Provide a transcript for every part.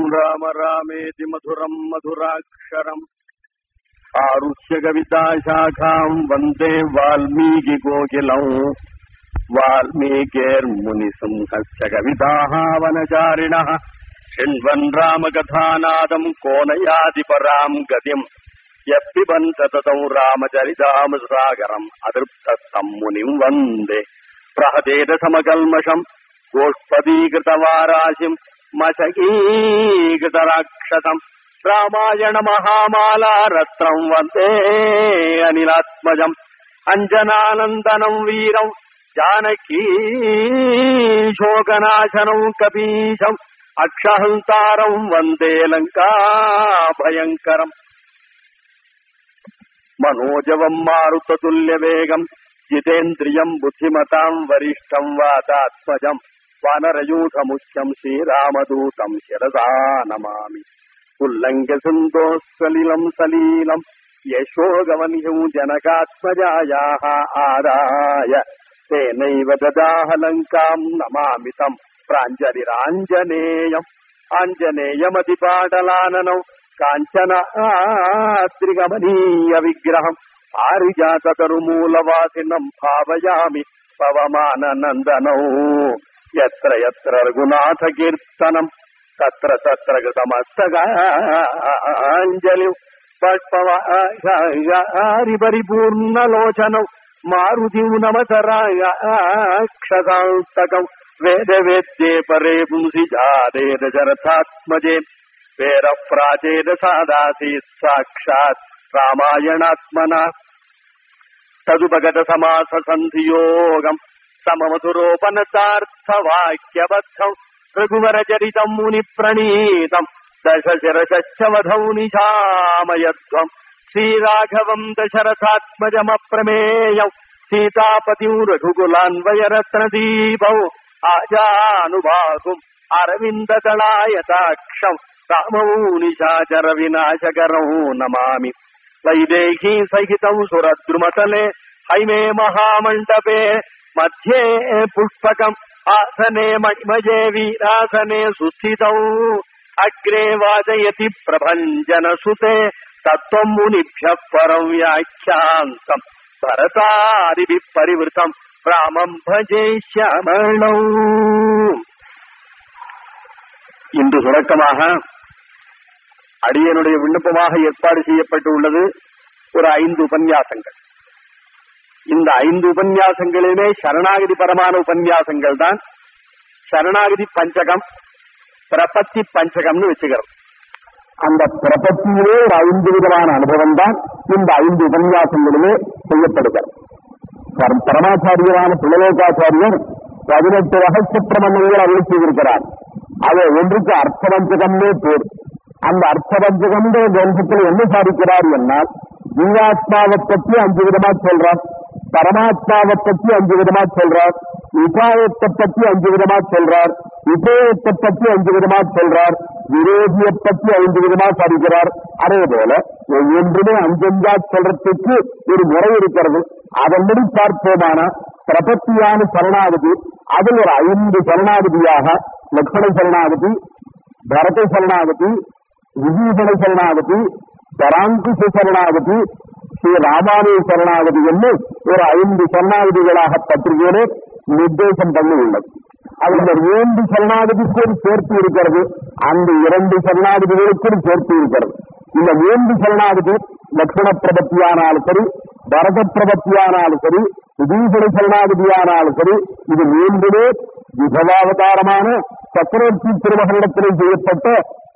రామ రామేతి మధురం మధురాక్షరం. ఆరుష్య కవితాశాఖాం వందే వాల్మీకి కోకిలం. వాల్మీకేర్ముని సంహస్య కవితావనచారిణ శృణ్వన్ రామకథానాదం కోనయాది పరాం గతిం ఎప్పిబంత తతం రామచరితామసాగరం అతృప్త సమ్మునిం వందే. ప్రహతేత సమకల్మషం. గోష్పదీకృతవారాశిం मशकीकृतराक्षसम् रामायण महामाला रत्नम् वन्दे अनिलात्मजम् अञ्जनानन्दनम् वीरम् जानकी शोकनाशनम् कपीशम् अक्षहन्तारम् वन्दे लङ्का भयङ्करम् मनोजवम् मारुततुल्यवेगम् जितेन्द्रियम् बुद्धिमताम् वरिष्ठम् वातात्मजम् వానరయూధముఖ్యం శ్రీరామదూతం శిరసా నమామి. ఉల్లంఘ సింధో సలిలం సలీలం యశోగవన్యం జనకాత్మజాయా ఆదాయ. తేనైవ దదాహలంకాం నమామితం ప్రాంజలిరాంజనేయం. ఆంజనేయమతిపాటలాననం కాంచన ఆద్రిగమనీయ విగ్రహం. ఆరిజాత తరుమూలవాసినం భావయామి పవమాననందనౌ. ఎత్ర ఎత్ర రఘునాథ కీర్తనం తత్ర తత్ర గతమస్తగాంజలి పట్పవారి పరిపూర్ణలోచనం మారుతి నమతరాక్షకం వేద వేద్యే పరే పుంసి జాదేన జరథాత్మజే వేర ప్రాచేద సాదాసీ సాక్షాత్ రామాయణాత్మన తదుపగత సమాస సంధియోగం सममधुरोपनतार्थवाक्यबद्धम् रघुवरचरितम् मुनिप्रणीतम् दशशिरश्चवधौ निशामयध्वम् श्रीराघवम् दशरथात्मजमप्रमेयम् सीतापतिम् रघुकुलान्वयरत्नदीपौ आजानुभागुम् अरविन्ददलायताक्षम् रामौ निशाचर विनाशकरौ नमामि। वैदेही सहितौ सुरद्रुमतले हैमे महामण्डपे मध्ये पुष्पकम् आसने मणिमजे वीरासने सुस्थितौ अग्रे वाचयति प्रभञ्जनसुते तत्त्वम् मुनिभ्यः परम् व्याख्यान्तम् भरतादिभिः परिवृतम् रामम् भजे श्यामणौ இன்று தொடக்கமாக அடியனுடைய விண்ணப்பமாக ஏற்பாடு செய்யப்பட்டு உள்ளது ஒரு ஐந்து உபன்யாசங்கள் இந்த ஐந்து உபன்யாசங்களிலுமே சரணாகதி பரமான உபன்யாசங்கள் தான். சரணாகதி பஞ்சகம் பிரபத்தி பஞ்சகம்னு வச்சுக்கிறோம். அந்த பிரபத்தியிலே ஒரு ஐந்து விதமான அனுபவம் தான் இந்த ஐந்து உபன்யாசங்களிலே செய்யப்படுகிறது பரமாச்சாரியரான புலலோகாச்சாரியர் பதினெட்டு ரகசிய பிரமணங்கள் அருள் செய்திருக்கிறார். அதை ஒன்றுக்கு அர்த்தவஞ்சகம்னே பேர். அந்த அர்த்தவஞ்சகம் கிரந்தத்தில் என்ன சாதிக்கிறார் என்னால் ஜீவாத்மாவை பற்றி அஞ்சு விதமா சொல்றார். பரமாத்மாவை பற்றி அஞ்சு விதமா சொல்றார். உபாயத்தை பற்றி அஞ்சு விதமா சொல்றார். உபயோகத்தை பற்றி அஞ்சு விதமா சொல்றார். விரோதியை பற்றி ஐந்து விதமா சாதிக்கிறார் அதே போல ஒவ்வொன்றுமே அஞ்சஞ்சா சொல்றதுக்கு ஒரு முறை இருக்கிறது. அதன்படி பார்ப்போமான பிரபத்தியான சரணாகதி அதில் ஒரு ஐந்து சரணாகதியாக லக்ஷ்மண சரணாகதி பரத சரணாகதி விபீஷண சரணாகதி பராங்குஷ சரணாகதி ஸ்ரீ ராமானுய சரணாகதி என்று ஒரு ஐந்து சரணாகதிகளாக பத்திரிகையிலே நிர்தேசம் பண்ணி உள்ளது அதில் இரண்டு சரணாகதிக்கும் சேர்த்து இருக்கிறது. அந்த இரண்டு சரணாகதிகளுக்கும் சேர்த்து இருக்கிறது. இந்த மூன்று சரணாகதி லட்சண பிரபத்தியானாலும் சரி பரத பிரபத்தியானாலும் சரி விபீஷண சரணாகதியானாலும் சரி இது மூன்றுமே விபவாவதாரமான சக்கரவர்த்தி திருமகனிடத்திலே செய்யப்பட்ட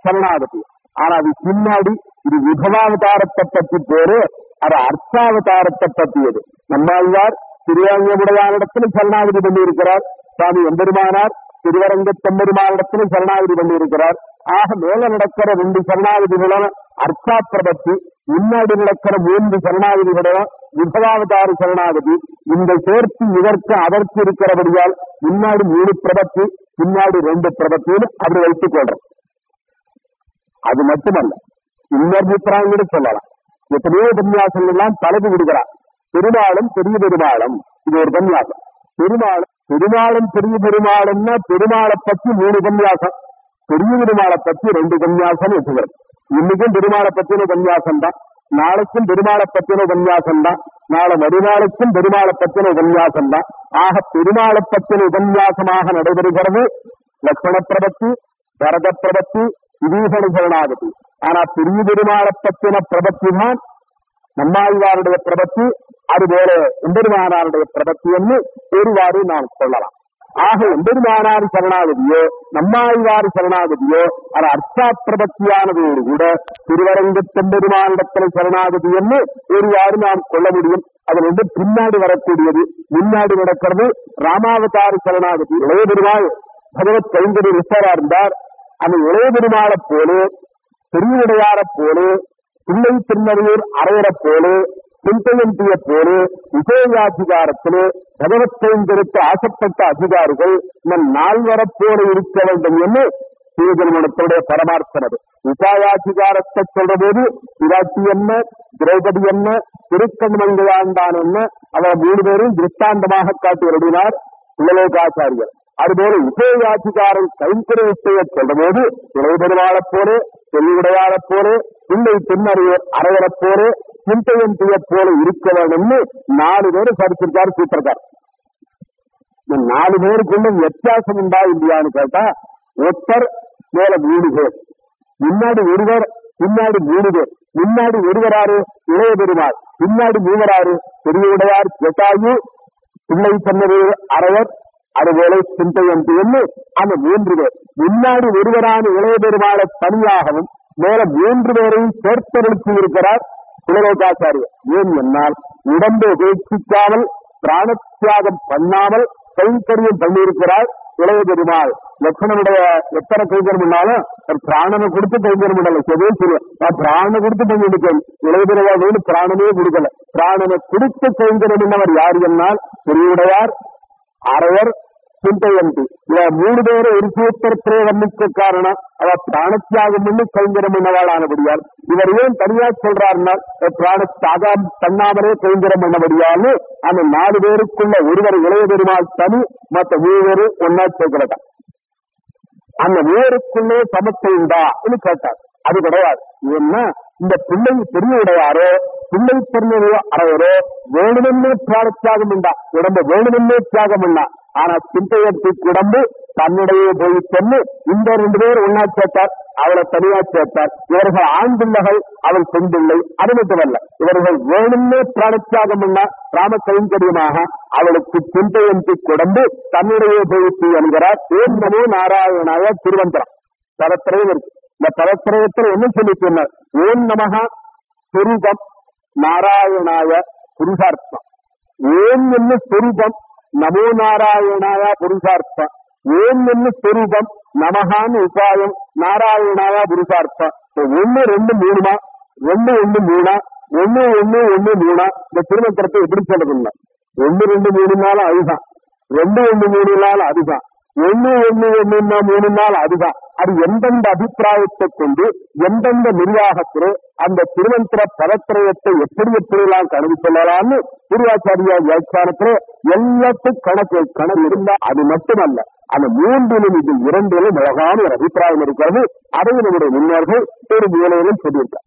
சரணாகதி. ஆனா அது பின்னாடி இது விபவாவதாரத்தை பற்றி பேரு அது அர்த்தாவதாரத்தை பற்றியது நம்மாழ்வார் திருவாங்கமுடையானிடத்திலும் சரணாகதி பண்ணியிருக்கிறார் சுவாமி எம்பெருமானார் திருவரங்க செம்பெருமானிடத்தில் சரணாகதி பண்ணியிருக்கிறார் ஆக மேல நடக்கிற ரெண்டு சரணாகதிகளும் அர்த்தா பிரபத்தி முன்னாடி நடக்கிற மூன்று சரணாகதிகளும் விபவாவதார சரணாகதி இந்த சேர்த்து இதற்கு அதற்கு இருக்கிறபடியால் முன்னாடி மூணு பிரபத்தி பின்னாடி ரெண்டு பிரபத்தின்னு அப்படி வைத்துக் கொள்றோம் அது மட்டுமல்ல இன்னொரு அபிப்பிராயம் சொல்லலாம் எத்தனையோ உபன்யாசங்கள் எல்லாம் தலைப்பு விடுகிறார். பெருமாளும் பெரிய பெருமாளும். இது ஒரு உபன்யாசம். பெருமாளும் பெருமாளும் பெரிய பெருமாளும்னா பெருமாளை பற்றி மூணு உபன்யாசம். பெரிய பெருமாளை பத்தி ரெண்டு உபன்யாசம் வச்சுக்கிறோம் இன்னைக்கும் பெருமாளை பத்தின உபன்யாசம் தான். நாளைக்கும் பெருமாளை பத்தின உபன்யாசம் தான். நாளை மறுநாளைக்கும் பெருமாளை பத்தின உபன்யாசம் தான். ஆக பெருமாளை பத்தின உபன்யாசமாக நடைபெறுகிறது லட்சண பிரபத்தி பரத பிரபத்தி விபீஷண சரணாகதி. ஆனா பெரிய பெருமாளை பத்தின பிரபத்தி தான் நம்மாழ்வாருடைய பிரபத்தி அதுபோல எம்பெருமானாருடைய பிரபத்தி என்று ஒருவாறு நாம் சொல்லலாம். ஆக எம்பெருமானார் சரணாகதியோ நம்மாழ்வார் சரணாகதியோ அது அர்த்தா பிரபத்தியானதோடு கூட திருவரங்கத்தெம்பெருமானிடத்தில் சரணாகதி என்று ஒருவாறு நாம் கொள்ள முடியும். அது வந்து பின்னாடி வரக்கூடியது முன்னாடி நடக்கிறது ராமாவதார சரணாகதி. இளைய பெருமாள் பகவத் கைங்கரி ரிஷரா இருந்தார். அந்த இளைய பெருமாளை போல பெரியவுடையார போலே பிள்ளை திருநறையூர் அரையரை போலே பின்தயந்திய போலே விஜயாதிகாரத்திலே பகவத் ஆசைப்பட்ட அதிகாரிகள் நம் நால்வரப்போடு இருக்க வேண்டும் என்று சீர்திருமணத்துடைய பரமார்த்தனது. உபாயாதிகாரத்தை சொல்ற போது பிராட்டி என்ன திரௌபதி என்ன திருக்கண்மங்கையாண்டான் என்ன அவர் மூணு பேரும் திருஷ்டாந்தமாக காட்டி எழுதினார் குலலோகாச்சாரியர் அதுபோல விஜயாதிகாரம் விஷயம் சொல்ற போது இளைபெருமாளைப் தெளிவுடையாத போரு பிள்ளை பின்னறிய அரைவரைப் போலே செய்ய போல இருக்க வேண்டும்னு நாலு பேர் படிச்சிருக்காரு சூத்திரக்கார். இந்த நாலு பேருக்குள்ள வித்தியாசம் உண்டா இல்லையான்னு கேட்டா ஒருத்தர் மேல மூணு பேர் முன்னாடி ஒருவர் பின்னாடி மூணு பேர் முன்னாடி ஒருவராறு இளைய பெருமாள் பின்னாடி மூவராறு பெரியவுடையார் ஜட்டாயு பிள்ளை சொன்னது அரைவர் அதுபோல சிந்தையன் என்று அந்த மூன்று பேர். முன்னாடி ஒருவரான இளைய பெருமாளை தனியாகவும் மேல மூன்று பேரையும் சேர்த்தெடுத்து இருக்கிறார் குலரோகாச்சாரியர் ஏன் என்னால்? உடம்பை உபேட்சிக்காமல் பிராணத்தியாகம் பண்ணாமல் கைங்கரியம் பண்ணியிருக்கிறார் இளைய பெருமாள் லட்சணனுடைய எத்தனை கைங்கரம் பண்ணாலும் பிராணனை கொடுத்து கைங்கரம் பண்ணல. எதுவும் சொல்லு நான் பிராணனை கொடுத்து பண்ணிருக்கேன் இளைய பெருமாள் பிராணனே கொடுக்கல. பிராணனை கொடுத்து கைங்கரம் பண்ணவர் யார் என்னால்? பெரியவுடையார் அரையர் சிந்தையந்தி இவ மூணு பேரை ஒரு சூத்திரத்திலே வர்ணிக்க காரணம் அவ பிராணத்தியாகம் பண்ணி இவர் ஏன் தனியா சொல்றாருன்னா பிராண தாகம் பண்ணாமலே கைந்திரம் பண்ணபடியால் அந்த நாலு பேருக்குள்ள ஒருவர் இளைய பெருமாள் தனி மற்ற மூவர் ஒன்னா சேர்க்கிறதா? அந்த மூவருக்குள்ளே சமத்தை உண்டா? கேட்டார். அது கிடையாது. ஏன்னா இந்த பிள்ளை பெரியவுடையாரோ பிள்ளை பெரிய அறையரோ வேணுமென்னே தியாகம் உண்டா? உடம்பு வேணுமென்னே தியாகம் உண்டா? ஆனா சிந்தையத்தை உடம்பு தன்னுடைய போய் சென்று இந்த ரெண்டு பேர் ஒன்னா சேர்த்தார் அவளை தனியா சேர்த்தார். இவர்கள் ஆண் பிள்ளைகள் அவள் பெண் பிள்ளை அது மட்டுமல்ல இவர்கள் வேணும்னே பிராணத்தியாகம் பண்ண ராம கைங்கரியமாக அவளுக்கு சிந்தையந்தி குடம்பு தன்னுடைய போயிட்டு என்கிறார் ஏன் நமோ நாராயணாய திருவந்திரம். பரத்திரையும் இருக்கு. இந்த பரத்திரயத்தில் என்ன சொல்லி சொன்னார் ஓம் நமக சொரூபம் நாராயணாய புருஷார்த்தம். ஓம் என்ன சொரூபம் நமோ நாராயணாய புருஷார்த்தம். ஓம் என்ன சொரூபம் நமகான்னு உபாயம் நாராயணாயா புருஷார்த்தம். ஒண்ணு ரெண்டு மூணுமா? ரெண்டு ஒண்ணு மூணா? ஒண்ணு ஒண்ணு ஒண்ணு மூணா? இந்த திருமந்திரத்தை எப்படி சொல்றதில்ல ஒண்ணு ரெண்டு மூணு நாள் அதுதான். ரெண்டு ஒண்ணு மூணு நாள் அதுதான். ஒண்ணு ஒண்ணு ஒண்ணுன்னா மூணு நாள் அதுதான். அது எந்தெந்த அபிப்பிராயத்தை கொண்டு எந்தெந்த நிர்வாகத்திலே அந்த திருமந்திர பதத்திரயத்தை எப்படி எப்படிலாம் கணக்கு சொல்லலாம்னு திருவாச்சாரியா வியாக்கியானத்திலே எல்லாத்துக்கும் கணக்கு கணக்கு இருந்தா அது மட்டுமல்ல. அந்த மூன்றிலும் இது இரண்டிலும் அழகான ஒரு அபிப்பிராயம் இருக்கிறது. அதை நம்முடைய முன்னோர்கள் ஒரு மூலையிலும் சொல்லியிருக்கார்.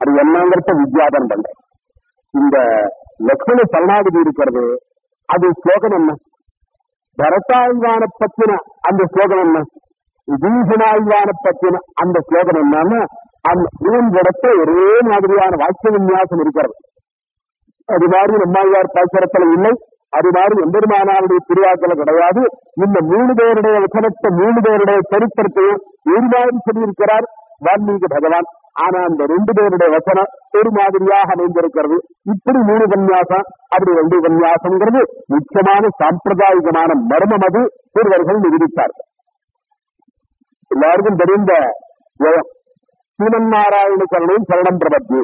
அது என்னங்கிறத வித்யாபனம் பண்றேன் இந்த லக்ஷ்மண சரணாகதி இருக்கிறது அது ஸ்லோகம் என்ன? பரத்தாழ்வான பத்தின அந்த ஸ்லோகம் என்ன? விபீஷணாழ்வான பத்தின அந்த ஸ்லோகம் என்னன்னா அந்த இடத்துல ஒரே மாதிரியான வாக்கிய விநியாசம் இருக்கிறது. அது மாதிரி நம்மாழ்வார் பாசரத்துல இல்லை. அது மாதிரி எம்பெருமானாவுடைய திருவாக்கள் கிடையாது. இந்த மூணு பேருடைய வசனத்தை மூணு பேருடைய சரித்திரத்தையும் ஒரு மாதிரி சொல்லியிருக்கிறார் வால்மீகி பகவான். ஆனா அந்த ரெண்டு பேருடைய வசனம் ஒரு மாதிரியாக அமைந்திருக்கிறது. இப்படி மூணு உபன்யாசம் அப்படி ரெண்டு உபன்யாசம்ங்கிறது முக்கியமான சாம்பிரதாயிகமான மர்மம் அது. ஒருவர்கள் நிரூபித்தார்கள் எல்லாருக்கும் தெரிந்த ஜெயம். நாராயண சரணம் சரணம் பிரபத்தி.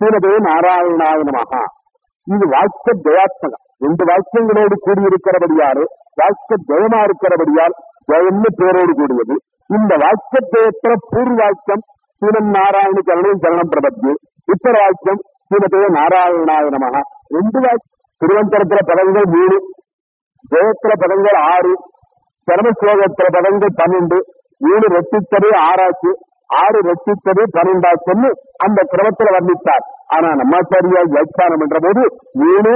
ஸ்ரீமதே நாராயணாய இது வாக்கிய ஜெயாத்மகம் ரெண்டு வாக்கியங்களோடு கூடியிருக்கிறபடியாறு வாக்கிய ஜெயமா இருக்கிறபடியால் ஜெயம்னு பேரோடு கூடியது. இந்த வாக்கிய ஜெயத்திர பூர்வ வாக்கியம் ஸ்ரீமன் நாராயண சரணம் சரணம் பிரபத்து உத்தர வாக்கியம் ஸ்ரீமதே நாராயணாய நமகா ரெண்டு வாக்கியம் திருவந்தரத்துல பதங்கள் மூணு ஜெயத்திர பதங்கள் ஆறு சரமஸ்லோகத்துல பதங்கள் பன்னெண்டு மூணு ரெட்டித்தது ஆறாச்சு ஆறு ரெட்டித்தது பன்னெண்டாச்சுன்னு அந்த கிரமத்துல வர்ணித்தார். ஆனா நம்மாச்சாரியா வியாக்கியானம் என்ற போது மூணு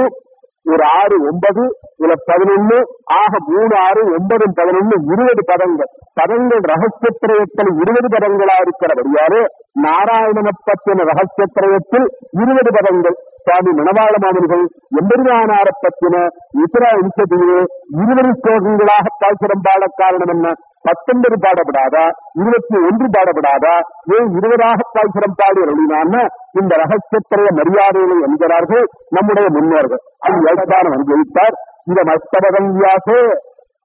ஒரு ஆறு ஒன்பது இதுல பதினொன்னு ஆக மூணு ஆறு ஒன்பது பதினொன்னு இருபது பதங்கள். பதங்கள் ரகசிய ரகசியத்திரயத்தில் இருபது பதங்களா இருக்கிறபடியாலே நாராயணன ரகசிய ரகசியத்திரயத்தில் இருபது பதங்கள். சுவாமி மணவாள மாமனிகள் எம்பெருமானார பத்தின இதர விசதியே இருவரி ஸ்லோகங்களாக பாய்ச்சிடம் பாட காரணம் என்ன? பத்தொன்பது பாடப்படாதா? இருபத்தி ஒன்று பாடப்படாதா? ஏன் இருபதாக பாய்ச்சிடம் பாடி அருளினான்னு இந்த ரகசியத்திரைய மரியாதைகளை என்கிறார்கள் நம்முடைய முன்னோர்கள். அது ஏற்பாடு அனுபவித்தார். இந்த மஸ்தபதம் வியாசே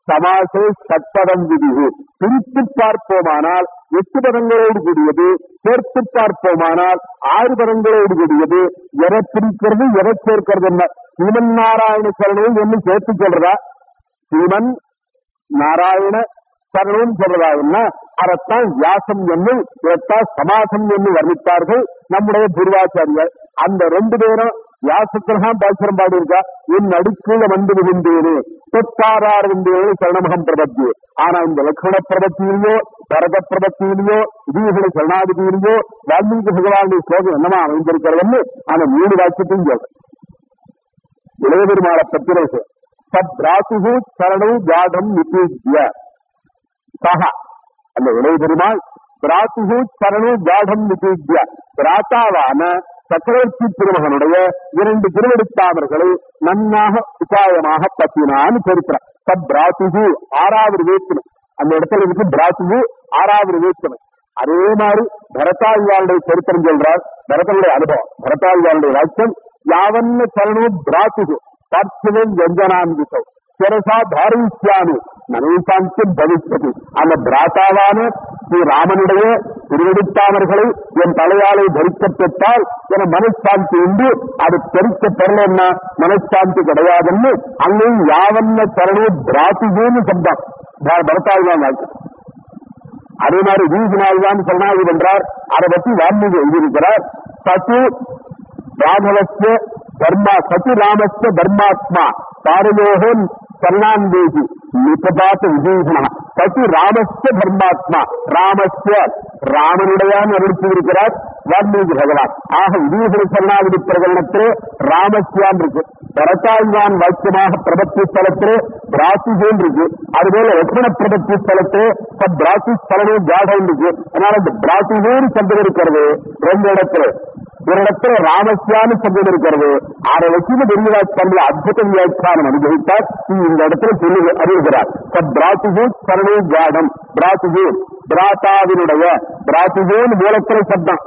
சமாசே சட்பதம் விதிவு பிரித்து பார்ப்போமானால் எட்டு பதங்களோடு கூடியது சேர்த்து பார்ப்போமானால் ஆறு பதங்களோடு கூடியது எதை பிரிக்கிறது எதை சேர்க்கிறது என்ன? ஸ்ரீமன் நாராயண சரணம் என்று சேர்த்து சொல்றதா? ஸ்ரீமன் நாராயண சரணம் சொல்றதா என்ன? அதைத்தான் வியாசம் என்று இதைத்தான் சமாசம் என்று வர்ணித்தார்கள் நம்முடைய பூர்வாச்சாரியர். அந்த ரெண்டு பேரும் வியாசத்தில்தான் பாசுரம் பாடியிருக்கா? என் அடுக்கீழ வந்து விழுந்தேனே தொத்தாரார் விந்தேனே சரணமகம் பிரபத்தி. ஆனா இந்த லக்ஷ்மண பிரபத்தியிலோ பரதப்பிரபத்திலேயோ பிரபத்தியிலையோ இதீகளை சரணாதிபதியிலையோ வால்மீகி பகவானுடைய ஸ்லோகம் என்னமா அமைந்திருக்கிறதுன்னு அந்த மூணு வாக்கியத்தையும் சொல்றேன் இளைய பெருமாளை பத்திர விஷயம். சத்ராசுகு சரணை ஜாடம் நிபீஜ்ய சஹா அந்த இளைய பெருமாள் பிராத்துகு சரணு ஜாடம் நிபீஜ்ய பிராத்தாவான சக்கரவர்த்தி திருமகனுடைய இரண்டு திருவெடுத்தாமர்களை நன்னாக உபாயமாக பத்தினான்னு சரித்திரம். சத் ஆறாவது வேற்றுமை அந்த இடத்துல இருக்கு பிராத்துகு ஆறாவது வேற்றுமை அதே மாதிரி பரதாழ்வாளுடைய சரித்திரம் சொல்றார். பரதனுடைய அனுபவம். பரதாழ்வாளுடைய வாக்கியம் யாவன்ன சரணு பிராத்துகு பார்த்திவன் வெஞ்சனான்விசம் சிரசா தாரிசியானு மனைசாந்தி பவிஷ்யது அந்த பிராத்தாவான ஸ்ரீ ராமனுடைய திருவெடுத்தாமர்களை என் தலையாலை தரிக்கப் பெற்றால் என மனசாந்தி உண்டு. அது தெரிக்க பெறலன்னா மனசாந்தி கிடையாதுன்னு. அங்கே யாவன்ன சரணு பிராத்துகேன்னு சப்தம் பரதாழ்வான் வாழ்க்கை. அதே மாதிரி வீசினால்தான் சரணாகி வென்றார். அதை பற்றி வால்மீகி எழுதியிருக்கிறார். சத்து ராகவஸ்ய தர்மா சத்து ராமஸ்ய தர்மாத்மா பாரயோகன் சரணாந்தேகி நிபதாத் விஜீஷண சதி ராமஸ்ய தர்மாத்மா. ராமஸ்ய ராமனுடையான் அறிவித்திருக்கிறார் வால்மீகி பகவான். ஆக விஜயகுரு சரணாகதி பிரகடனத்திலே ராமஸ்யான் இருக்கு. பரதாழ்வான் வாக்கியமாக பிரபத்தி ஸ்தலத்திலே பிராத்திகேன் இருக்கு. அதுபோல லட்சுமண பிரபத்தி ஸ்தலத்திலே பிராசி ஸ்தலமே ஜாடம் இருக்கு. அதனால இந்த பிராத்திகேன் சந்தம் இருக்கிறது ரெண்டு இடத்துல ஒரு இடத்துல ராமஸ்யான்னு சப்தம் இருக்கிறது. அதை வச்சு பெரியவாச்சாரில் அற்புத வியாக்கியானம் அனுபவித்தார். இந்த இடத்துல சொல்லி அறிவுகிறார் பிராத்திகே சரணே ஜாடம் பிராத்திகே பிராத்தாவினுடைய பிராத்திகேன்னு மூலத்திரை சப்தம்.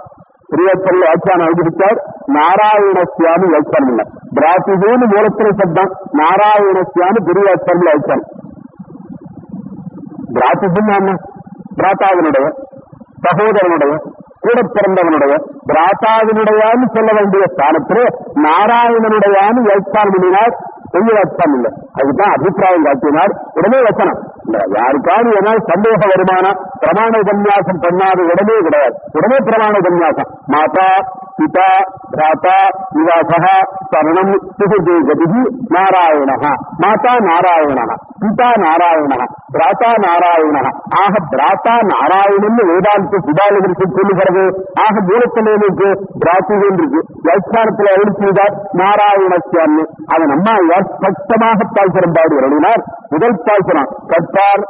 பெரியவாச்சாரில் வியாக்கியானம் அனுபவித்தார். நாராயணஸ்யாமி வியாக்கியானம் இல்லை பிராத்திகேன்னு மூலத்திரை சப்தம். நாராயணஸ்யாமி பெரியவாச்சாரில் வியாக்கியானம் பிராத்திகன் என்ன? பிராத்தாவினுடைய சகோதரனுடைய கூட பிறந்தவனுடைய பிராத்தாவினுடையான்னு சொல்ல வேண்டிய ஸ்தானத்திலே நாராயணனுடையான்னு வியாக்கியானம் விடினார் பெரிய வச்சம் இல்லை. அதுதான் அபிப்பிராயம் காட்டினார். உடனே வச்சனம் யாருக்காவது ஏதாவது சந்தேக வருமானம் பிரமாண உபன்யாசம் பண்ணாத உடனே கிடையாது. உடனே பிரமாண உபன்யாசம். மாதா பிதா பிராத்தா விவாசா சரணம் சுகுதேகதி நாராயண மாதா நாராயண பிதா நாராயண பிராத்தா நாராயண ஆக பிராத்தா நாராயணன் வேதாந்த சுதாலிதற்கு சொல்லுகிறது. ஆக மூலத்திலேனுக்கு பிராத்திகன் இருக்கு. வியாக்கியானத்தில் எழுதி செய்தார் நாராயணஸ்யாமி அதன் அம்மா ஸ்பஷ்டமாக பாய்ச்சரம் பாடி வருடினார் முதல் பாய்ச்சரம் கற்பார்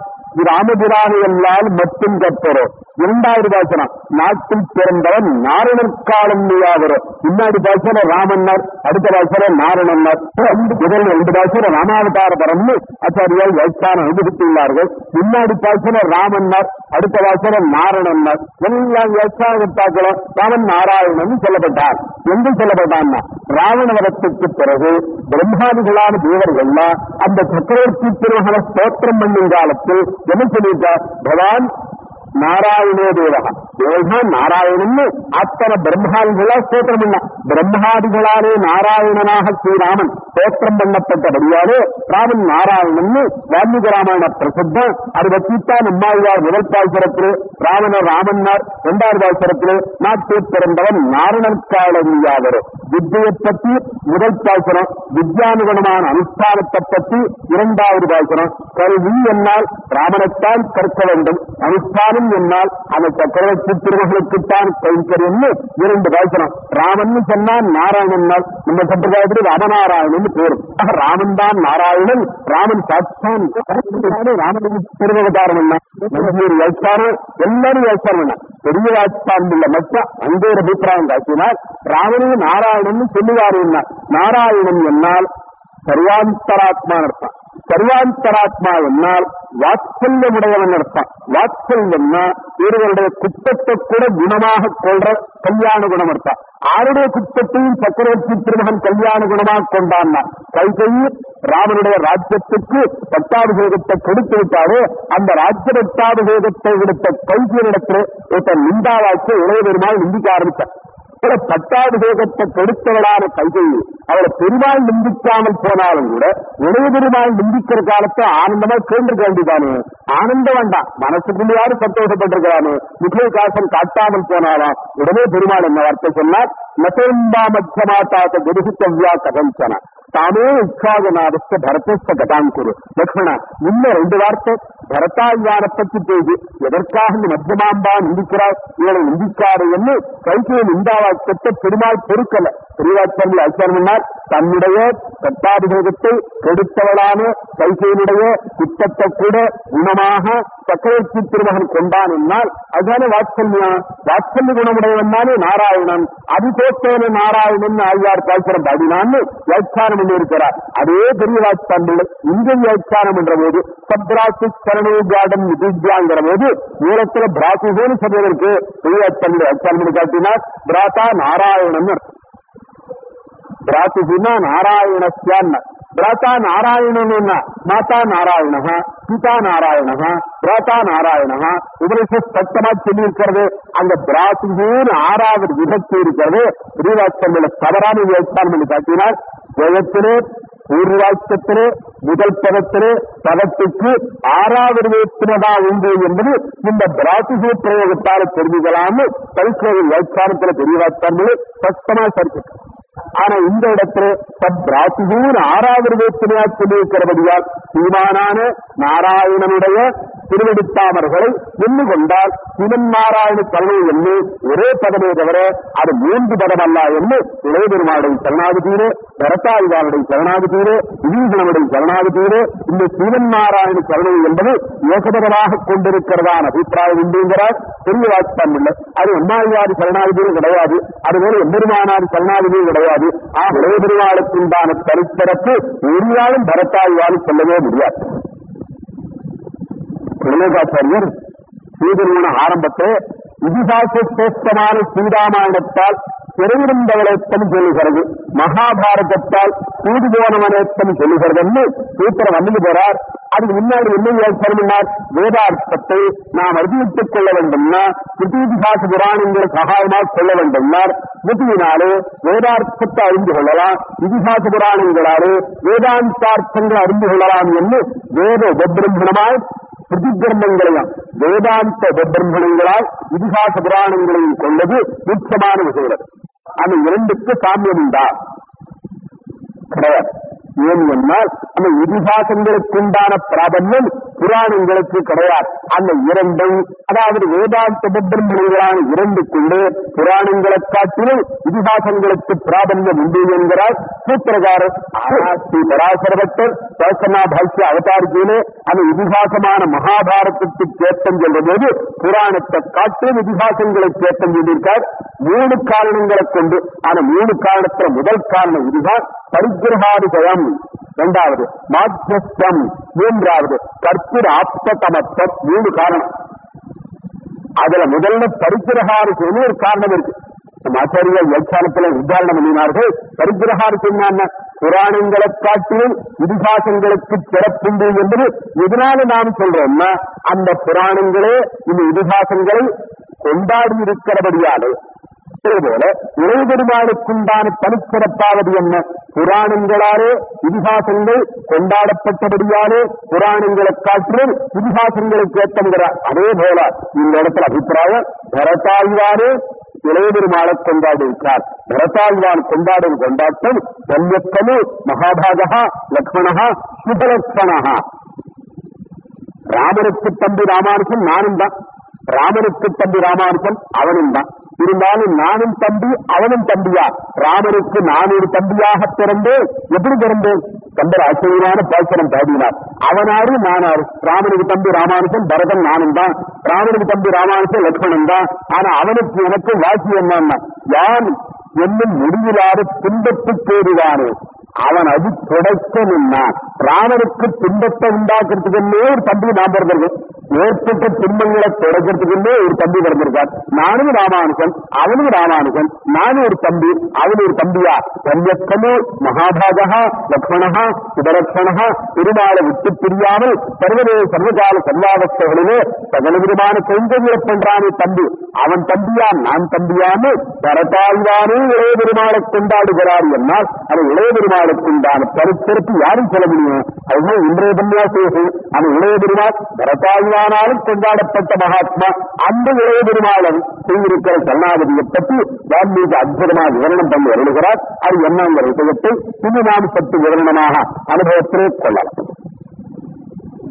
ராமபிராணி எல்லால் மட்டும் கற்பரோ? இரண்டாவது பாசனம் நாட்டில் பிறந்தவன் நாரணற்காலம் நீயாவரும் முன்னாடி பாசன ராமன்னர் அடுத்த பாசன நாரணன்னர். முதல் ரெண்டு பாசன ராமாவதார பரம்னு ஆச்சாரியால் வைத்தான அனுபவித்துள்ளார்கள் முன்னாடி பாசன ராமன்னர் அடுத்த பாசன நாரணன்னர். எல்லாம் வியாக்கியானம் ராமன் நாராயணன் சொல்லப்பட்டார். எங்கு சொல்லப்பட்டான்னா ராவணவரத்துக்கு பிறகு பிரம்மாதிகளான தேவர்கள்லாம் அந்த சக்கரவர்த்தி திருமகன ஸ்தோத்திரம் பண்ணும் காலத்தில் என்ன சொல்லியிருக்கார்? பகவான் நாராயணோ தேவகா. இவள்தான் நாராயணன் அத்தனை பிரம்மாதிகளா ஸ்தோத்திரம் பண்ண. பிரம்மாதிகளாலே நாராயணனாக ஸ்ரீராமன் ஸ்தோத்திரம் பண்ணப்பட்டபடியாலே ராமன் நாராயணன் வால்மீகி ராமாயண பிரசித்தம். அது வச்சுத்தான் நம்மாழ்வார் முதல் சிறப்பு ராமன ராமன்னார் இரண்டாவது சிறப்பு நாட்டில் பிறந்தவன் நாரணற்காளவியாதர் வித்தியை பற்றி முதல் பாசனம் வித்யானுகுணமான அனுஷ்டானத்தை பற்றி இரண்டாவது பாசனம் கல்வி என்னால் ராமனைத்தான் கற்க வேண்டும். ராமன் என்னால் அந்த சக்கரவர்த்தி திருமகளுக்குத்தான் கைங்கரியம்னு இரண்டு பாசுரம் ராமன் சொன்னால் நாராயணன் நம்ம சம்பிரதாயத்தில் ராமநாராயணன் பேரும் ராமன் தான் நாராயணன் ராமன் சாட்சான். ராமன் திருமகதாரணம் என்ன? வியாச்சாரம் எல்லாரும் வியாச்சாரம் பெரிய வியாச்சாரம் இல்ல. மட்டும் அங்கே ஒரு அபிப்பிராயம் காட்டினால் ராமனும் நாராயணன் சொல்லுவாரு என்ன? நாராயணன் என்னால் சர்வாந்தராத்மான் அர்த்தம் சர்வாந்தராத்மா என்னால் வாத்சல்யமுடையவன் அர்த்தம் வாத்சல்யம்னா ஒருவருடைய குற்றத்தை கூட குணமாக கொள்ற கல்யாண குணம் அர்த்தம் ஆருடைய குற்றத்தையும் சக்கரவர்த்தி திருமகன் கல்யாண குணமாக கொண்டான். கைகையில் ராமனுடைய ராஜ்யத்துக்கு பட்டாபிஷேகத்தை கொடுத்து விட்டாரு அந்த ராஜ்ய பட்டாபிஷேகத்தை விடுத்த கைகையிடத்தில் ஒருத்தன் நிந்தாவாச்சு இளைய பெருமாள் நிந்திக்க ஆரம்பித்தார் கூட பட்டாபிஷேகத்தை கெடுத்தவளான கைகை அவளை பெருமாள் நிந்திக்காமல் போனாலும் கூட இளைய பெருமாள் நிந்திக்கிற காலத்தை ஆனந்தமா கேண்டிருக்க வேண்டியதானே? ஆனந்தம் வேண்டாம். மனசுக்குள்ளையாரு சந்தோஷப்பட்டிருக்கிறானு காசம் காட்டாமல் போனாலாம் உடனே பெருமாள் என்ன வார்த்தை சொன்னார்? நசம்பா மத்தியமாத்தாத்த குருசித்தவ்யா கதஞ்சன தாமே உற்சாகநாதஸ்த பரதஸ்த கதாங்குரு லக்ஷ்மணா இன்னும் ரெண்டு வார்த்தை பரதாழ்வான பற்றி பேசி எதற்காக இந்த மத்தியமாம்பா நிந்திக்கிறார் இவளை நிந்திக்காரு என்று கைக்கிய நிந்தாவாக்கத்தை பெருமாள் பொறுக்கல பெரியவாச்சர்கள் ஆச்சாரம்னார் தன்னுடைய சட்டாபிஷேகத்தை கெடுத்தவளான கைகையினுடைய குற்றத்தை கூட குணமாக சக்கரவர்த்தி திருமகன் கொண்டான் என்னால் அதுதானே வாத்சல்யம் வாத்சல்ய குணமுடையவன் தானே நாராயணன் அதிதோத்தேன நாராயணன் ஆழ்வார் பாய்ச்சரம் பாடினான்னு வியாக்கியானம் பண்ணி இருக்கிறார். அதே பெரிய வாட்சாண்டில் இங்க வியாக்கியானம் என்ற போது சப்ராசி சரணு ஜாடம் விதிஜாங்கிற போது மூலத்துல பிராசிசேன்னு சொல்வதற்கு பெரிய வாட்சாண்டில் வியாக்கியானம் பண்ணி காட்டினார் பிராத்தா நாராயணன் பிராத்தினா நாராயணஸ்யான் பிராத்தா நாராயணன் மாதா நாராயண பிதா நாராயண பிராத்தா நாராயண உபனிஷத் சத்தமா சொல்லி இருக்கிறது. அந்த பிராத்தின்னு ஆறாவது விபக்தி இருக்கிறது. ஸ்ரீவாச்சந்தில தவறான வியாக்கியானம் பண்ணி காட்டினார். ஜெயத்திலே பூர்வாக்கியத்திலே முதல் பதத்திலே பதத்துக்கு ஆறாவது வேற்றுமதா உண்டு என்பது இந்த பிராத்திகை பிரயோகத்தால் தெரிஞ்சுக்கலாம்னு பரிசுரை வியாக்கியானத்தில் பெரிய வாக்கியானங்களே சத்தமா சரிச்சு ஆனா இந்த இடத்துல சத்ராசிகூர் ஆறாவது வேற்றுமையா சொல்லியிருக்கிறபடியால் சீமானான நாராயணனுடைய திருவெடுத்தாமர்களை நின்று கொண்டால் சிவன் நாராயண கருணை என்று ஒரே பதமே தவிர அது மூன்று பதம் அல்ல என்று இளையபெருமானுடைய சரணாகதியிலே பரத்தாழ்வாருடைய சரணாகதியிலே விபீஷணனுடைய சரணாகதியிலே இந்த சிவன் நாராயண கருணை என்பது ஏகபதமாக கொண்டிருக்கிறதான அபிப்பிராயம் உண்டுங்கிறார். பெரிய வாக்கியம் இல்லை. அது அம்மாழ்வாரி சரணாகதியும் கிடையாது. அதுபோல எம்பெருமானார் சரணாகதியும் கிடையாது. ஆ இளையபெருமாளுக்கு பெருமாளுக்குண்டான தனிச்சிறப்பு உரியாலும் பரத்தாழ்வாலும் சொல்லவே முடியாது. பிரமேகாச்சாரியர் ஸ்ரீதர்மண ஆரம்பத்தை இதிகாச சிரேஷ்டமான ஸ்ரீராமாயணத்தால் பெருவிருந்தவனேத்தம் சொல்லுகிறது. மகாபாரதத்தால் சூது போனவனேத்தம் சொல்லுகிறது என்று சூத்திரம் வந்து போறார். அதுக்கு முன்னாடி என்ன யோசனை வேதார்த்தத்தை நாம் அறிவித்துக் கொள்ள வேண்டும்னா ஸ்ருதிதிகாச புராணங்களை சகாயமாக கொள்ள வேண்டும்னார். ஸ்ருதியினாலே வேதார்த்தத்தை அறிந்து கொள்ளலாம். இதிகாச புராணங்களாலே வேதாந்தார்த்தங்களை அறிந்து கொள்ளலாம் என்று வேத உபபிரம்மணமாய் பிரதிபிரமங்களையும் வேதாந்த பிரம்மங்களால் இதிகாச புராணங்களையும் கொண்டது முக்கியமான விஷயம் அந்த இரண்டுக்கு சாமியம் உண்டா கிடையாது. ஏன் என்னால் அந்த இதிகாசங்களுக்குண்டான பிராபல்யம் புராணங்களுக்கு கிடையாது. அந்த இரண்டும் அதாவது வேதாந்த பிரம்மணங்களான இரண்டுக்குள்ளே புராணங்களை காட்டிலும் இதிகாசங்களுக்கு பிராபல்யம் உண்டு என்கிறார் சூத்திரகாரர். ஸ்ரீ பராசரபட்டர் பேசனா பாஷ்ய அவதாரத்திலே அந்த இதிகாசமான மகாபாரதத்துக்கு கேட்டம் சொல்ற போது புராணத்தை காட்டிலும் இதிகாசங்களை கேட்டம் சொல்லியிருக்கார். மூணு காரணங்களை கொண்டு ஆனா மூணு காரணத்துல முதல் காரணம் இதுதான். பரிகிரகாதிபயம் இரண்டாவது மாத்தியஸ்தம் மூன்றாவது கற்பூர ஆப்தமத்தம் மூணு காரணம். அதுல முதல்ல பரிகிரகாருக்கு ஒரு காரணம் இருக்கு. நம்ம ஆச்சாரியர் வியாக்கியானத்தில் உதாரணம் பண்ணினார்கள். பரிகிரகாருக்கு என்ன புராணங்களை காட்டிலும் இதிகாசங்களுக்கு சிறப்புண்டு என்பது எதனால நாம் சொல்றோம்னா அந்த புராணங்களே இந்த இதிகாசங்களை கொண்டாடி இருக்கிறபடியாலே அதேபோல இறை பெருமாளுக்குண்டான தனிச்சிறப்பாவது என்ன? புராணங்களாலே இதிகாசங்கள் கொண்டாடப்பட்டபடியாலே புராணங்களை காற்றிலும் இதிகாசங்களுக்கு ஏற்றங்கிறார் அதே போல இந்த இடத்துல அபிப்பிராயம் பரதாழ்வாரே இளைய பெருமாளை கொண்டாடி பரதாழ்வான் கொண்டாடும் கொண்டாட்டம் தன்யக்கனு மகாபாகா லக்ஷ்மணா சுபலக்ஷணா ராமனுக்கு தம்பி ராமானுஜன் நானும் தான் ராமனுக்கு தம்பி ராமானுஜன் அவனும் தான் இருந்தாலும் நானும் தம்பி அவனும் தம்பியா? ராமருக்கு நான் ஒரு தம்பியாக பிறந்தேன் எப்படி பிறந்தேன்? கம்பர் ஆச்சரியமான பாசனம் பாடினார். அவனாரு நானாரு. ராமனுக்கு தம்பி ராமானுஜன் பரதன் நானும் தான். ராமனுக்கு தம்பி ராமானுஜன் லட்சுமணன் தான். ஆனா அவனுக்கு எனக்கு வாசி என்னன்னா யான் என்னும் முடிவிலாத துன்பத்துக்கு அவன் அது தொடக்க நின்னான் ராமனுக்கு துன்பத்தை உண்டாக்குறதுக்கு ஒரு தம்பி நான் பிறந்திருக்கேன். ஏற்பட்ட துன்பங்களை தொடக்கிறதுக்குன்னே ஒரு தம்பி பிறந்திருக்கார். நானும் ராமானுஜன் அவனும் ராமானுஜன் நானும் ஒரு தம்பி அவன் ஒரு தம்பியா? தன்யக்கமோ மகாபாகா லக்ஷ்மணா சுபலக்ஷ்மணா திருமாலை விட்டு பிரியாமல் சர்வதேச சர்வகால சர்வாவஸ்தைகளிலே சகல விதமான கைங்கரியப் பண்றானே தம்பி. அவன் தம்பியா? நான் தம்பியான்னு பரதாழ்வானே இளைய பெருமாளை கொண்டாடுகிறார் என்னால். அது இளைய பெருமாளுக்கு உண்டான பரிசிறப்பு யாரும் சொல்ல முடியும்? அதுதான் இன்றைய செய்யும் அந்த இளைய பெருமாள் பரதாழ்வானாலும் கொண்டாடப்பட்ட மகாத்மா அந்த இளைய பெருமாளன் செய்திருக்கிற சரணாகதியை பற்றி வால்மீகி அற்புதமாக விவரணம் பண்ணி வருகிறார் அது என்னங்கிற விஷயத்தை இனி நாம் பற்றி விவரணமாக அனுபவத்திலே கொள்ளலாம்.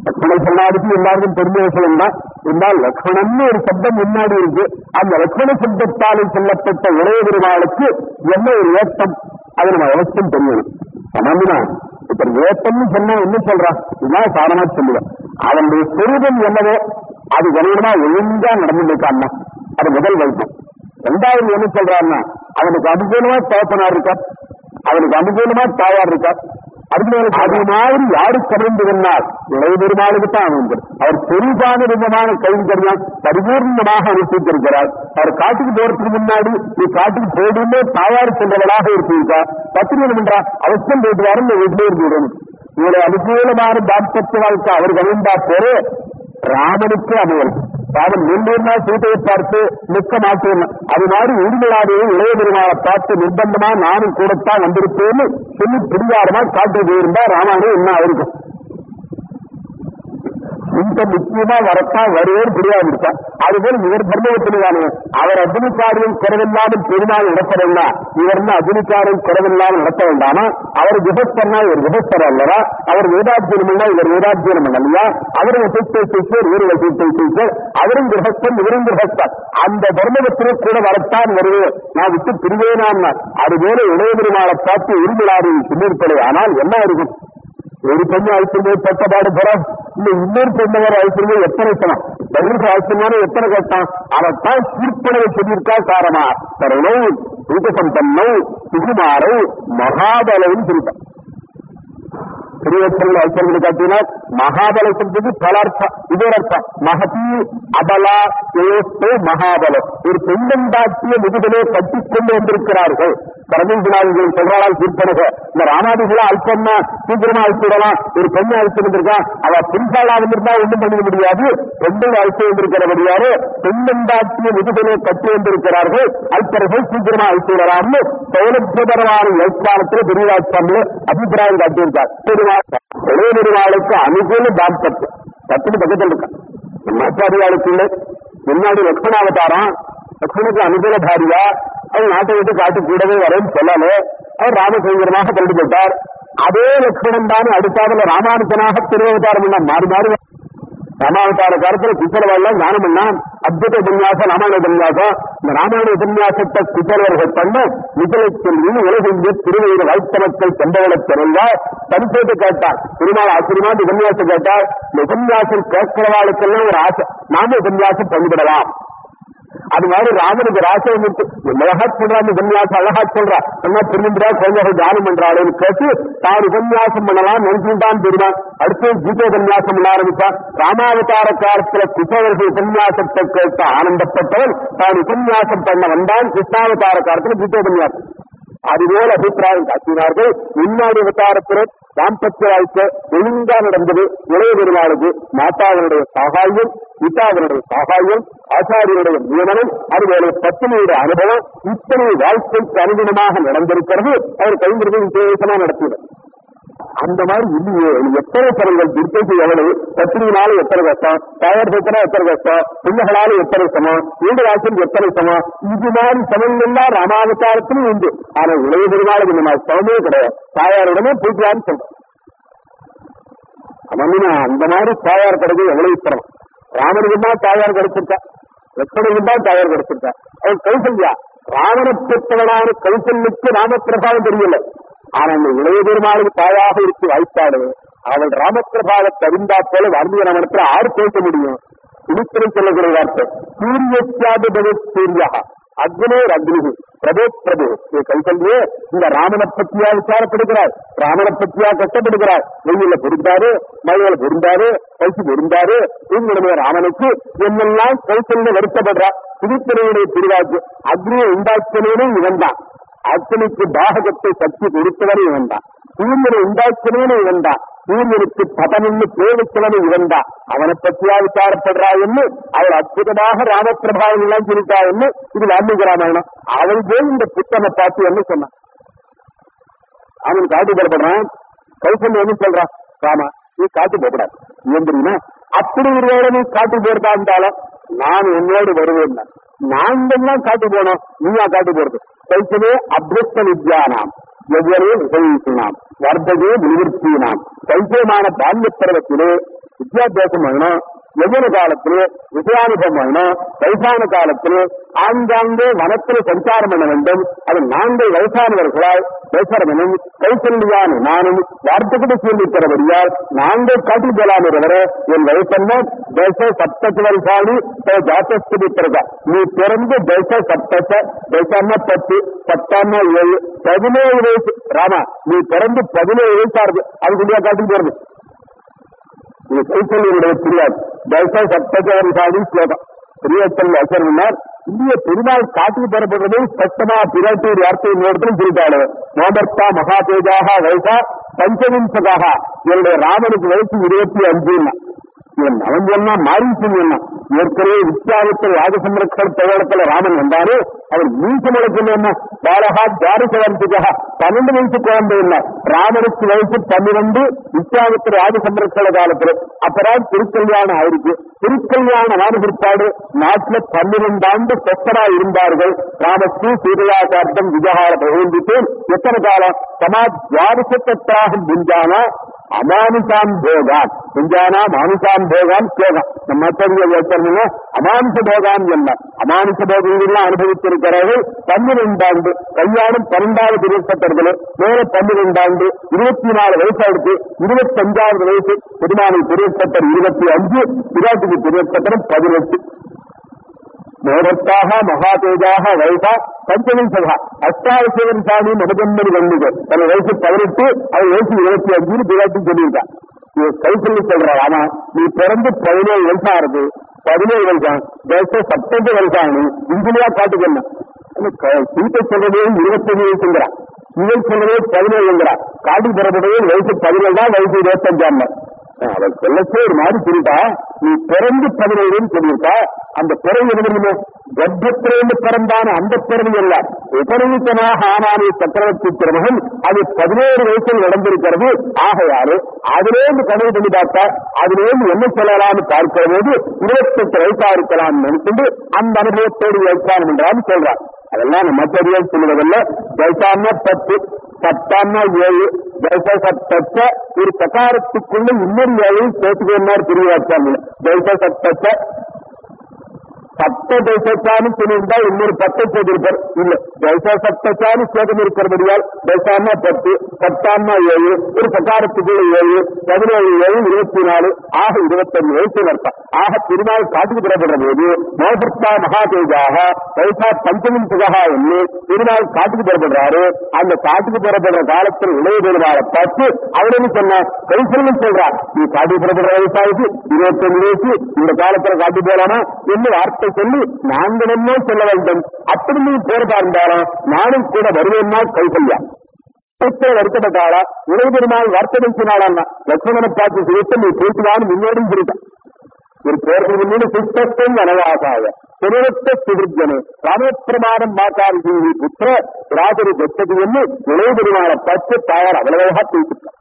லக்ஷ்மண சரணாகதி எல்லாருக்கும் தெரிஞ்ச விஷயம் தான் என்றால் லக்ஷ்மணன் ஒரு சப்தம் முன்னாடி இருக்கு. அந்த லக்ஷ்மண சப்தத்தாலே சொல்லப்பட்ட இளைய பெருமாளுக்கு என்ன ஒரு ஏற்றம்? அது நம்ம அவசியம் தெரியணும் சமந்தான் இப்ப ஏத்தம்னு சொன்ன என்ன சொல்றான் இதுதான் சாரமா சொல்லுவேன். அவனுடைய சொரூபம் என்னவோ அது கவனமா ஒழுங்கா நடந்துருக்கான்னா அது முதல் வைப்போம் ரெண்டாவது என்ன சொல்றான்னா அவனுக்கு அனுகூலமா தோப்பனார் இருக்கார் அவனுக்கு அனுகூலமா தாயார் இருக்கார் அதுக்கு அது மாதிரி யாருக்கு அமைந்துவென்றால் இளைய பெருமாளுக்கு தான் அமைந்தது அவர் பெரிதான விதமான கைங்கரியம் பரிபூர்ணமாக அனுப்பித்திருக்கிறார் அவர் காட்டுக்கு போறதுக்கு முன்னாடி நீ காட்டுக்கு போயிடுமே தாயார் சென்றவளாக இருப்பீங்க பத்திரிகை என்ன பண்றா அவசியம் போயிட்டு வர வீட்டிலே இருந்துவிடணும் இவருடைய அனுகூலமான தாம்பத்திய வாழ்க்கை அவர் கவிழ்ந்தா போரே ராமனுக்கு அமையல் ராமன் நின்றா சீதையை பார்த்து நிற்க மாட்டேன். அது மாதிரி உரிமையாதையை இளைய பெருமாளை பார்த்து நிர்பந்தமா நானும் கூடத்தான் வந்திருப்பேன்னு சொல்லி பிடிவாரமா காட்டு போயிருந்தா ராமானே என்ன ஆயிருக்கும்? இந்த முக்கியமா வரத்தான் வருவேன் புரியாது இருக்கான் அதுபோல் இவர் தர்மவத்தினானே அவர் அக்னிக்காரியம் குறைவில்லாமல் பெருமாள் நடத்த வேண்டாம் இவர் அக்னிக்காரியம் குறைவில்லாமல் நடத்த வேண்டாமா? அவர் விபத்தர்னா இவர் விபத்தர் அல்லவா? அவர் வேதாத்தியனம் இவர் வேதாத்தியனம் இல்லையா அவரும் வசித்தை செய்வார் இவர் வசித்தை செய்வார் அவரும் கிரகஸ்தன் இவரும் கிரகஸ்தன் அந்த தர்மவத்திலே கூட வரத்தான் வருவேன் நான் விட்டு பிரிவேனான் அதுபோல இளைய பெருமாளை பார்த்து உரிமையாளரை சொல்லியிருப்பதே ஆனால் என்ன இருக்கும் ஒரு பெண்ணு அழைச்சிருந்தே பட்டப்பாடு போறோம் இல்ல இன்னொரு பெண்ணவர் அழைச்சிருந்தே எத்தனை பணம் பதிலுக்கு அழைச்சிருந்தாலும் எத்தனை கட்டம் அதைத்தான் கீர்த்தனை சொல்லியிருக்கா காரணமா தருணம் ரூபசம்பன்னோ சுகுமாரோ மகாபலவும் சொல்லிட்டான். திருவச்சங்கள் ஐச்சர்கள் காட்டினார் மகாபலம் சொல்றது பல அர்த்தம் இது ஒரு அர்த்தம். மகதி அபலா மகாபலம் ஒரு பெண்ணந்தாட்டிய முதுகலே கட்டிக்கொண்டு வந்திருக்கிறார்கள். பரமேந்திராவிகள் சொல்றாள் தீர்ப்பனுக இந்த ராமாதிகளா அல்பம்னா சீக்கிரமா அழிச்சிடலாம். ஒரு பெண்ணை அழிச்சு வந்திருக்கான் அவ பின்பாளா வந்திருந்தா ஒன்றும் பண்ணிட முடியாது. பெண்கள் அழிச்சு வந்திருக்கிறபடியாரு பெண்ணந்தாட்டிய விதிகளை கட்டி வந்திருக்கிறார்கள் அல்பர்கள் சீக்கிரமா அழிச்சு விடலாம்னு சௌலபியபரமான எழுத்தாளத்தில் பெரியவாச்சாமில் அபிப்பிராயம் காட்டியிருக்கார். பெருமாள் இளைய பெருமாளுக்கு அனுகூல தாம்பத்தியம் பத்துக்கு பக்கத்தில் இருக்கான் நம்ம இல்லை. முன்னாடி லட்சணாவதாரம் லக்ஷ்மணுக்கு அனுகூல பாரியா அவர் நாட்டை விட்டு காட்டு கூடவே வரேன்னு சொல்லல. அவர் ராமசங்கரமாக கண்டுபிட்டார் அதே லக்ஷ்மணன் தான் அடுத்தாதுல ராமானுஜனாக திருவவதாரம் பண்ண மாறி மாறி ராமாவதார காலத்துல குச்சலவாள் ஞானம் பண்ணான் அத்புத உபன்யாசம் ராமாயண உபன்யாசம். இந்த ராமாயண உபன்யாசத்தை குச்சலவர்கள் பண்ண நிகழத்தில் உலகெங்கு திருவையில் வைத்தவத்தை சென்றவளை திறந்தால் பரிசோதி கேட்டார். திருமால் ஆச்சரியமா உபன்யாசம் கேட்டார். இந்த உபன்யாசம் கேட்கிறவாளுக்கெல்லாம் ஒரு ஆசை. நாம உபன்யாசம் பண்ணிவிடலாம். அது மாதிரி ராமனுக்கு ராசை முத்து அழகா சொல்றாங்க உபன்யாசம் அழகா சொல்றா. என்ன திரும்பிடா குழந்தைகள் தியானம் பண்றாளேன்னு கேட்டு தான் உபன்யாசம் பண்ணலாம் நினைச்சுட்டான் தெரியுமா அடுத்து கீத உபன்யாசம் பண்ண ஆரம்பிச்சான் ராமாவதார காலத்துல குசவர்கள் உபன்யாசத்தை கேட்டு ஆனந்தப்பட்டவன் தான் உபன்யாசம் பண்ண வந்தான் கிருஷ்ணாவதார காலத்துல கீத உபன்யாசம் அதுபோல அபிப்பிராயம் காட்டினார்கள். முன்னாடி அவதாரத்தில் தாம்பத்திய வாழ்க்கை ஒழுங்கா நடந்தது இளைய பெருமாளுக்கு மாதாவினுடைய சகாயம் பிதாவினுடைய சகாயம் ஆச்சாரியனுடைய நியமனம் அதுபோல பத்தினியுடைய அனுபவம் இத்தனை வாழ்க்கைக்கு அனுகுணமாக நடந்திருக்கிறது. அவர் கைந்திருக்கும் விசேஷமா நடத்தினர். அந்த மாதிரி இல்லையே. எத்தனை பறவைகள் திருப்பதி எவ்வளவு? பத்திரினால எத்தனை கஷ்டம் தாயார் பேசினா எத்தனை கஷ்டம் பிள்ளைகளால எத்தனை சமம் வீடு வாசல் எத்தனை சமம் இது மாதிரி சமயங்கள்லாம் ராமாவதாரத்திலும் உண்டு. ஆனா இளைய பெருமாளுக்கு இந்த மாதிரி சமமே கிடையாது. தாயாரிடமே பூஜான்னு சொல்றேன். அவன் அந்த மாதிரி தாயார் கிடைக்க எவ்வளவு சிரமம் ராமனுக்கு தான் தாயார் கிடைச்சிருக்கா? லட்சுமணுக்கு தான் தாயார் கிடைச்சிருக்கா? அவன் கௌசல்யா. ராவண பெற்றவனான கௌசல்யுக்கு ராமபிரபாவம் தெரியல ஆனா அந்த இளைய பெருமாளுக்கு தாயாக இருக்கு வாய்ப்பாடு. அவள் ராமபிரபாவை தருந்தா போல வர்ணிய ராமணத்துல ஆறு பேச முடியும். திருத்திரை சொல்லக்கூடிய வார்த்தை சூரியத்தியாது சூரியா அக்னே அக்னிகு பிரபோ பிரபு கைசல்யே இந்த ராமனை பத்தியா விசாரப்படுகிறார் ராமனை பத்தியா கஷ்டப்படுகிறார் வெயில பொருந்தாரு மழையில பொருந்தாரு கழிச்சு பொருந்தாரு உங்களுடைய ராமனுக்கு என்னெல்லாம் கௌசல்ய வருத்தப்படுறார் திருத்திரையுடைய திருவாக்கு அக்னியை உண்டாக்கினேனும் இவன் தான் அக்னிக்கு தாகத்தை சக்தி கொடுத்தவனே இவன் தான். சூரியனை உண்டாக்கினேனே இவன் தான். சூரியனுக்கு பதனன்னு பேருத்தவனே இவன் தான். அவனை பற்றியா விசாரப்படுறா என்று அவள் அற்புதமாக ராமபிரபாவம் எல்லாம் சொல்லிட்டா என்று இது வால்மீகி ராமாயணம். அவன் போய் இந்த புத்தனை பார்த்து என்ன சொன்னான்? அவன் காட்டு போடப்படுறான் கைசல் என்ன சொல்றான் ராமா நீ காட்டு போகக்கூடாது. ஏன் அப்படி ஒரு வேலை நீ காட்டு போறதா இருந்தாலும் நான் உன்னோடு வருவேன். நாங்கெல்லாம் காட்டு போனோம். நீயா காட்டு போறது? கைசலே அபிருஷ்ட வித்யானாம். எவ்வளவு உபயோகிக்கலாம் வர்த்தகே நிவர்த்தினாம் கைசமான பால்ய பருவத்திலே வித்யாபியாசம் வேணும் ஒவ்வொரு காலத்திலும் விஷயானுபவம் வேணும் வயசான காலத்தில் ஆங்காங்கே வனத்தில் சஞ்சாரம் பண்ண வேண்டும். அது நாங்கள் வயசானவர்களால் பேசறவனும் கைசல்லியான நானும் வார்த்தைகளை சொல்லித்தரபடியால் நாங்கள் காட்டி போலாமே தவிர என் வயசென்ன தேச சப்தத்து வருஷாணி ஜாத்தஸ்தி நீ பிறந்து தேச சப்தத்தை தேசம்னா பத்து பத்தாம்னா ஏழு பதினேழு வயசு. ராமா நீ பிறந்து பதினேழு வயசா இருக்கு அதுக்குள்ளேயா காட்டி போறது. இது கைத்தொழிலுடைய தெரியாது தயசா சப்தஜவன் சாதி ஸ்லோகம். பெரியத்தல் அசர்னார் இந்திய பெருமாள் காட்டி பெறப்படுறது ஸ்பஷ்டமா பிறட்டு வார்த்தை இன்னொருத்தரும் குறித்தாடு மோதர்த்தா மகாதேஜாக வயசா பஞ்சவிம்சகாக. என்னுடைய ராமனுக்கு வயசு இருபத்தி அஞ்சுன்னா. இவன் அவன் சொன்னா. மாறிச்சு சொன்னான் ஏற்கனவே வித்யாவித்தர் ராஜசம்ரக்ஷண பிரயோகத்துல ராமன் வந்தாரு. அவர் மீசம் முளைக்கணும் பாலகா ஜாரிசவந்திகா பன்னெண்டு வயசு குழந்தை இல்ல ராமனுக்கு வயசு பன்னிரண்டு வித்யாவித்தர் ராஜசம்ரக்ஷண காலத்துல. அப்பதான் திருக்கல்யாணம் ஆயிருக்கு. திருக்கல்யாணம் ஆன பிற்பாடு நாட்டுல பன்னிரண்டு ஆண்டு சொத்தரா இருந்தார்கள். ராமஸ்ரீ சீதையாசார்த்தம் விஜகார பகவந்திட்டு எத்தனை காலம்? சமாஜ் துவாரிசத்தராகும் புஞ்சானா அமானுஷாம் போகான். புஞ்சானா மானுஷாம் போகான் ஸ்லோகம் நம்ம தெரிஞ்ச வச்சிருந்தீங்க அமானுஷ போகான் என்ன? அமானுஷ போகங்கள்லாம் அனுபவித்திருக்கிறார்கள் பன்னிரெண்டாண்டு கல்யாணம் பன்னெண்டாவது திருப்பத்தர்கள் மேல பன்னிரெண்டாண்டு இருபத்தி நாலு வயசாயிருக்கு இருபத்தி அஞ்சாவது வயசு பெருமானை திருப்பத்தர் இருபத்தி அஞ்சு பிராட்டிக்கு திருப்பத்தரம் பதினெட்டு. மோதத்தாக மகாதேஜாக வயசா பஞ்சவிம்சகா அஷ்டாவசியவன் சாமி மனஜன்மனி வந்துங்க தன் வயசு பதினெட்டு அவன் வயசு இருபத்தி அஞ்சு பிராட்டி சொல்லியிருக்கான் கைசல்லி சொல்ற ஆனா நீ பிறந்து பதினேழு வருஷம் ஆறுது பதினேழு வருஷம் தேச சப்தஞ்சு வருஷம் இந்தியா காட்டுக்கணும் சீட்டை சொல்றதே இருபத்தஞ்சு வயசுங்கிறான் இவன் சொல்றதே பதினேழுங்கிறா. காட்டி பிறப்பதே வயசு பதினேழு வயசு இருபத்தஞ்சாம் அவள் சொல்லச்சே ஒரு மாதிரி சொல்லிட்டா நீ பிறந்து பதினேழுன்னு சொல்லியிருக்கா? அந்த பிறகு எதுவுமே கர்ப்பத்திலிருந்து பிறந்தான அந்த பிறகு அல்ல. உபநீத்தனாக ஆனானே சக்கரவர்த்தி திருமகன் அது பதினேழு வயசில் நடந்திருக்கிறது. ஆகையாரு அதிலேருந்து கனவு பண்ணி பார்த்தா அதிலேருந்து என்ன சொல்லலாம்னு பார்க்கிற போது இருபத்தெட்டு வயசா இருக்கலாம் நினைச்சுட்டு அந்த அனுபவத்தோடு வைக்கலாம் என்றான்னு சொல்றான். அதெல்லாம் நம்ம தெரியாது சொல்லுவதில்ல. ஜெய்சான்னா பத்து பத்தாம ஏழு ஜெய்சா ஒரு பிரகாரத்துக்குள்ள இன்னொரு ஏழு சேர்த்துக்கொண்டார் பிரிவாச்சாங்க ஜெய்சா சப்தத்த சப்த தேசத்தானு சொல்லியிருந்தா இன்னொரு பத்தை போட்டிருப்பார் இல்ல ஜெய்சா சப்தத்தானு சேதம் இருக்கிறபடியால் ஜெய்சான்னா பத்து பத்தாமா ஏழு ஒரு பட்டாரத்துக்குள்ள ஏழு பதினேழு ஏழு இருபத்தி நாலு ஆக இருபத்தஞ்சு வயசு அர்த்தம் ஆக திருநாள் காட்டுக்கு புறப்படுற போது மோபர்த்தா மகாதேஜாக வைசா பஞ்சமின் புகா என்று திருநாள் காட்டுக்கு புறப்படுறாரு. அந்த காட்டுக்கு புறப்படுற காலத்தில் இளைய பெருமாளை பார்த்து அவருன்னு சொன்ன கைசல்னு சொல்றார். நீ காட்டுக்கு புறப்படுற வயசாகுது இருபத்தஞ்சு வயசு இந்த காலத்துல காட்டு போலாமா? என்று வார்த்தை சொல்லி நாங்கள் சொல்ல வேண்டும்? அப்படி நீ போறதா இருந்தாலும் நானும் கூட வருவேன்னா கைகல்யா கிருஷ்ணன் வருத்தப்பட்டாளா? இறை பெருமாள் வர்த்தனைக்கினாளா லட்சுமணனை பார்த்து சிரித்து நீ பேசினாலும் முன்னோடும் சிரித்தான் ஒரு பேருக்கு முன்னாடி சித்தஸ்தம் வனவாசாய திருவத்த சுகிருஜனு ராமப்பிரமாணம் மாதாரி புத்திர ராஜரு கச்சதி என்று இளைய பெருமாளை பார்த்து தாயார் அவ்வளவாக பேசிட்டார்